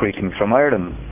greetings from Ireland.